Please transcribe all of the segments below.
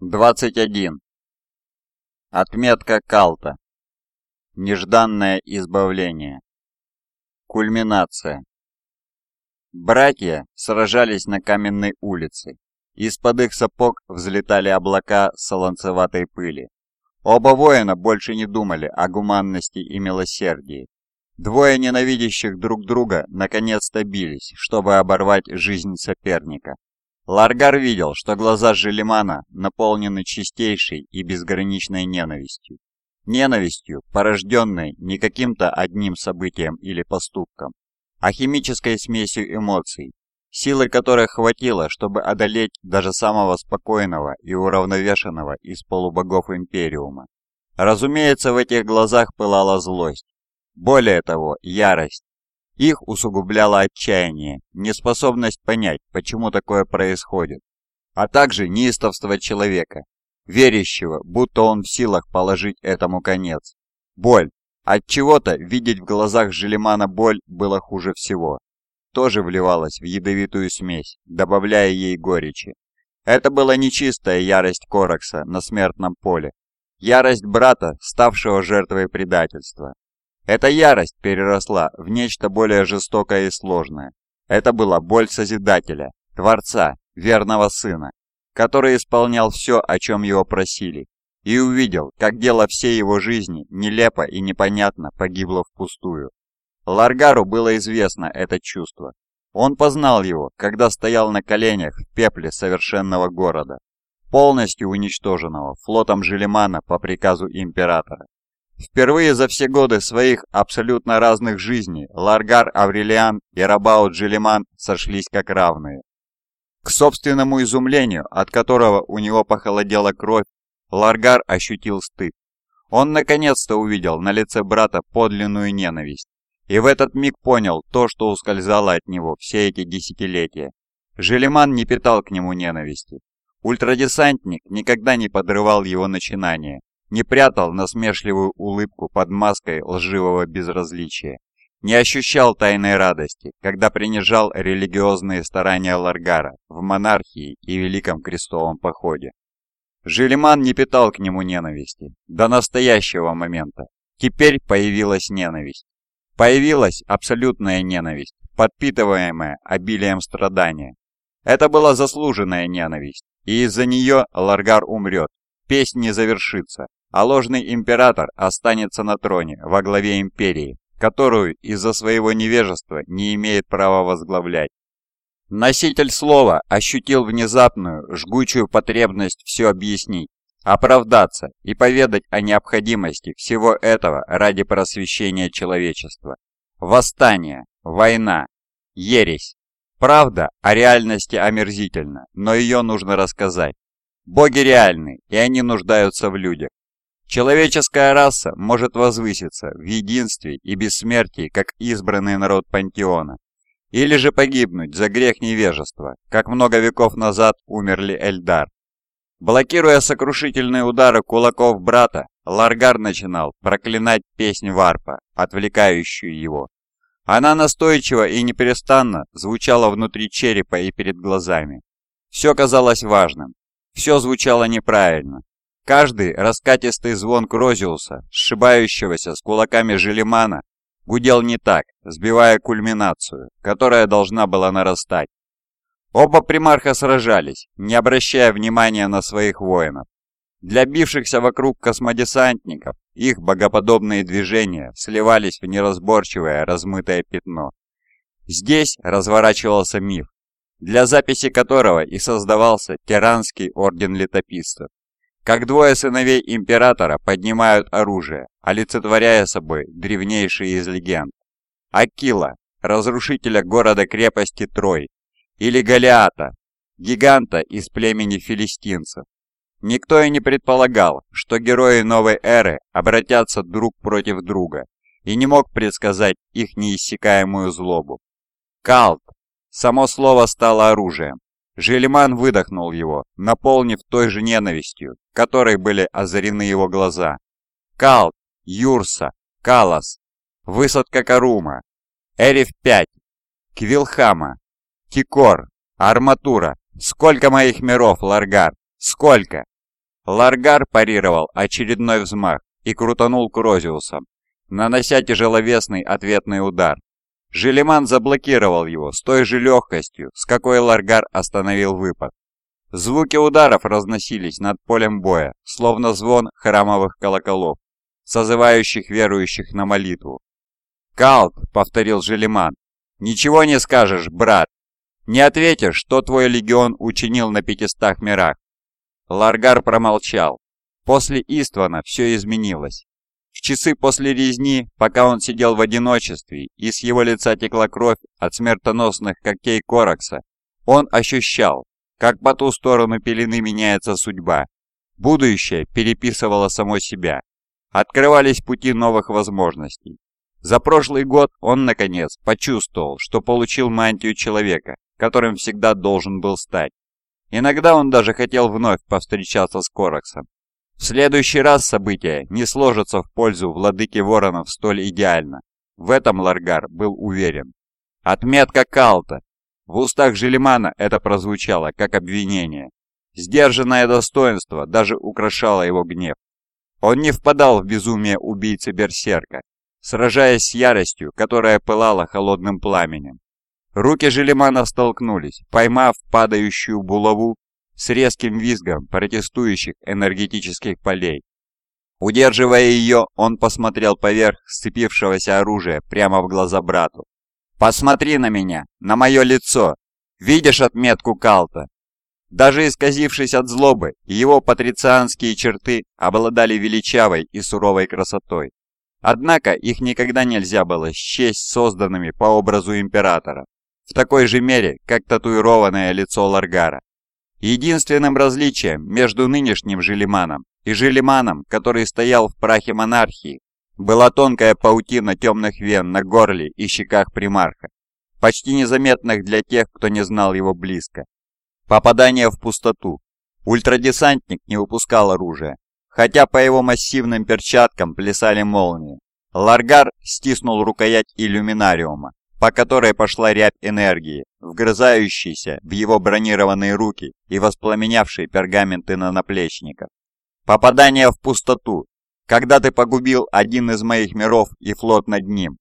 21. Отметка Калта. Нежданное избавление. Кульминация. Братья сражались на каменной улице. Из-под их сапог взлетали облака солонцеватой пыли. Оба воина больше не думали о гуманности и милосердии. Двое ненавидящих друг друга наконец-то бились, чтобы оборвать жизнь соперника. Ларгар видел, что глаза Желимана наполнены чистейшей и безграничной ненавистью. Ненавистью, порожденной не каким-то одним событием или поступком, а химической смесью эмоций, силы которой хватило, чтобы одолеть даже самого спокойного и уравновешенного из полубогов Империума. Разумеется, в этих глазах пылала злость. Более того, ярость, их усугубляло отчаяние, неспособность понять, почему такое происходит, а также неистовство человека, верящего, будто он в силах положить этому конец. Боль. От чего-то видеть в глазах Желемана боль было хуже всего. Тоже вливалась в ядовитую смесь, добавляя ей горечи. Это была нечистая ярость Коракса на смертном поле. Ярость брата, ставшего жертвой предательства. Эта ярость переросла в нечто более жестокое и сложное. Это была боль Созидателя, Творца, верного Сына, который исполнял все, о чем его просили, и увидел, как дело всей его жизни нелепо и непонятно погибло впустую. Ларгару было известно это чувство. Он познал его, когда стоял на коленях в пепле совершенного города, полностью уничтоженного флотом Желемана по приказу императора. Впервые за все годы своих абсолютно разных жизней Ларгар Аврелиан и Рабаут Джилиман сошлись как равные. К собственному изумлению, от которого у него похолодела кровь, Ларгар ощутил стыд. Он наконец-то увидел на лице брата подлинную ненависть. И в этот миг понял то, что ускользало от него все эти десятилетия. Желеман не питал к нему ненависти. Ультрадесантник никогда не подрывал его начинания, не прятал насмешливую улыбку под маской лживого безразличия, не ощущал тайной радости, когда принижал религиозные старания Ларгара в монархии и Великом Крестовом Походе. Жилиман не питал к нему ненависти до настоящего момента. Теперь появилась ненависть. Появилась абсолютная ненависть, подпитываемая обилием страдания. Это была заслуженная ненависть, и из-за нее Ларгар умрет, песнь не завершится, а ложный император останется на троне во главе империи, которую из-за своего невежества не имеет права возглавлять. Носитель слова ощутил внезапную, жгучую потребность все объяснить, оправдаться и поведать о необходимости всего этого ради просвещения человечества. Восстание, война, ересь. Правда о реальности омерзительна, но ее нужно рассказать. Боги реальны, и они нуждаются в людях. Человеческая раса может возвыситься в единстве и бессмертии, как избранный народ пантеона, или же погибнуть за грех невежества, как много веков назад умерли Эльдар. Блокируя сокрушительные удары кулаков брата, Ларгар начинал проклинать песнь Варпа, отвлекающую его. Она настойчиво и неперестанно звучала внутри черепа и перед глазами. Все казалось важным, все звучало неправильно, Каждый раскатистый звон Крозиуса, сшибающегося с кулаками Желемана, гудел не так, сбивая кульминацию, которая должна была нарастать. Оба примарха сражались, не обращая внимания на своих воинов. Для бившихся вокруг космодесантников их богоподобные движения сливались в неразборчивое размытое пятно. Здесь разворачивался миф, для записи которого и создавался Тиранский орден летописцев как двое сыновей императора поднимают оружие, олицетворяя собой древнейшие из легенд. Акила, разрушителя города-крепости Трой, или Голиата, гиганта из племени филистинцев. Никто и не предполагал, что герои новой эры обратятся друг против друга, и не мог предсказать их неиссякаемую злобу. Калт. Само слово стало оружием, Жиллиман выдохнул его, наполнив той же ненавистью, которой были озарены его глаза. Калт, Юрса, Калас, высадка Карума, Эриф-5, Квилхама, Кикор, Арматура. Сколько моих миров, Лоргар? Сколько? Ларгар парировал очередной взмах и крутанул Крозиусом, нанося тяжеловесный ответный удар. Желеман заблокировал его с той же легкостью, с какой Ларгар остановил выпад. Звуки ударов разносились над полем боя, словно звон храмовых колоколов, созывающих верующих на молитву. «Калт!» — повторил Желеман. «Ничего не скажешь, брат! Не ответишь, что твой легион учинил на пятистах мирах!» Ларгар промолчал. После Иствана все изменилось. В часы после резни, пока он сидел в одиночестве и с его лица текла кровь от смертоносных когтей Коракса, он ощущал, как по ту сторону пелены меняется судьба. Будущее переписывало само себя. Открывались пути новых возможностей. За прошлый год он, наконец, почувствовал, что получил мантию человека, которым всегда должен был стать. Иногда он даже хотел вновь повстречаться с Кораксом, в следующий раз события не сложатся в пользу владыки воронов столь идеально. В этом Ларгар был уверен. Отметка Калта. В устах Желемана это прозвучало как обвинение. Сдержанное достоинство даже украшало его гнев. Он не впадал в безумие убийцы Берсерка, сражаясь с яростью, которая пылала холодным пламенем. Руки Желемана столкнулись, поймав падающую булаву с резким визгом протестующих энергетических полей. Удерживая ее, он посмотрел поверх сцепившегося оружия прямо в глаза брату. «Посмотри на меня, на мое лицо! Видишь отметку Калта?» Даже исказившись от злобы, его патрицианские черты обладали величавой и суровой красотой. Однако их никогда нельзя было счесть созданными по образу императора, в такой же мере, как татуированное лицо Ларгара. Единственным различием между нынешним Желиманом и Желиманом, который стоял в прахе монархии, была тонкая паутина темных вен на горле и щеках примарха, почти незаметных для тех, кто не знал его близко. Попадание в пустоту. Ультрадесантник не выпускал оружия, хотя по его массивным перчаткам плясали молнии. Ларгар стиснул рукоять иллюминариума, по которой пошла рябь энергии, вгрызающейся в его бронированные руки и воспламенявшие пергаменты на наплечниках. Попадание в пустоту, когда ты погубил один из моих миров и флот над ним.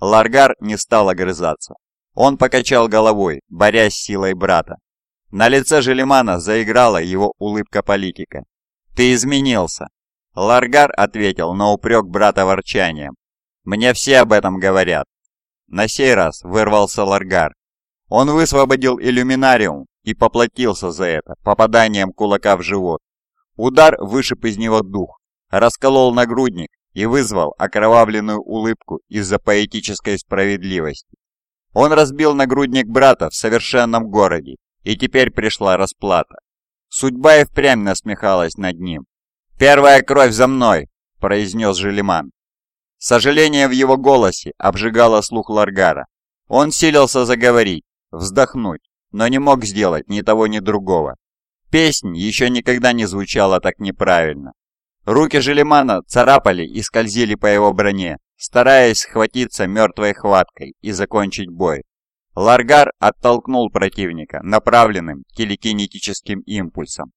Ларгар не стал огрызаться. Он покачал головой, борясь с силой брата. На лице Желемана заиграла его улыбка политика. «Ты изменился!» Ларгар ответил на упрек брата ворчанием. «Мне все об этом говорят. На сей раз вырвался Ларгар. Он высвободил иллюминариум и поплатился за это попаданием кулака в живот. Удар вышиб из него дух, расколол нагрудник и вызвал окровавленную улыбку из-за поэтической справедливости. Он разбил нагрудник брата в совершенном городе, и теперь пришла расплата. Судьба и впрямь насмехалась над ним. «Первая кровь за мной!» – произнес Желеман. Сожаление в его голосе обжигало слух Ларгара. Он силился заговорить, вздохнуть, но не мог сделать ни того, ни другого. Песнь еще никогда не звучала так неправильно. Руки Желемана царапали и скользили по его броне, стараясь схватиться мертвой хваткой и закончить бой. Ларгар оттолкнул противника направленным телекинетическим импульсом.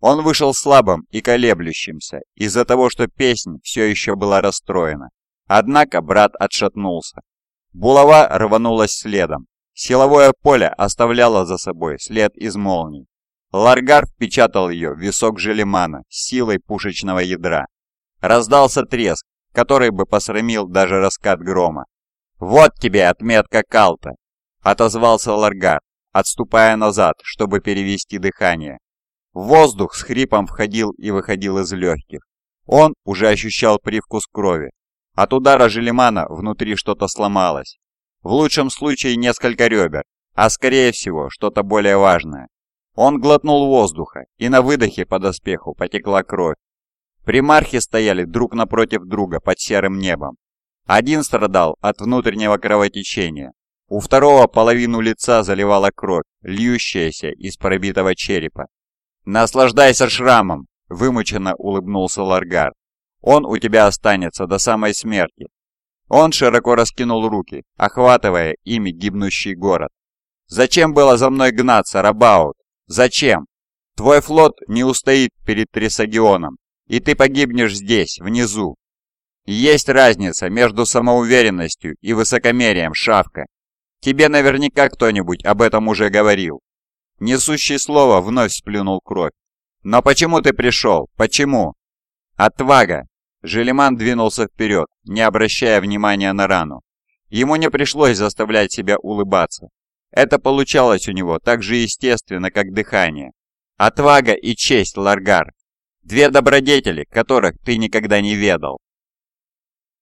Он вышел слабым и колеблющимся из-за того, что песнь все еще была расстроена. Однако брат отшатнулся. Булава рванулась следом. Силовое поле оставляло за собой след из молний. Ларгар впечатал ее в висок Желемана с силой пушечного ядра. Раздался треск, который бы посрамил даже раскат грома. «Вот тебе отметка Калта!» — отозвался Ларгар, отступая назад, чтобы перевести дыхание. Воздух с хрипом входил и выходил из легких. Он уже ощущал привкус крови, от удара Желемана внутри что-то сломалось. В лучшем случае несколько ребер, а скорее всего что-то более важное. Он глотнул воздуха, и на выдохе по доспеху потекла кровь. Примархи стояли друг напротив друга под серым небом. Один страдал от внутреннего кровотечения. У второго половину лица заливала кровь, льющаяся из пробитого черепа. «Наслаждайся шрамом!» – вымученно улыбнулся Ларгар. Он у тебя останется до самой смерти. Он широко раскинул руки, охватывая ими гибнущий город. Зачем было за мной гнаться, Рабаут? Зачем? Твой флот не устоит перед Трисагионом, и ты погибнешь здесь, внизу. Есть разница между самоуверенностью и высокомерием, Шавка. Тебе наверняка кто-нибудь об этом уже говорил. Несущий слово вновь сплюнул кровь. «Но почему ты пришел? Почему?» «Отвага!» Желеман двинулся вперед, не обращая внимания на рану. Ему не пришлось заставлять себя улыбаться. Это получалось у него так же естественно, как дыхание. Отвага и честь, Ларгар. Две добродетели, которых ты никогда не ведал.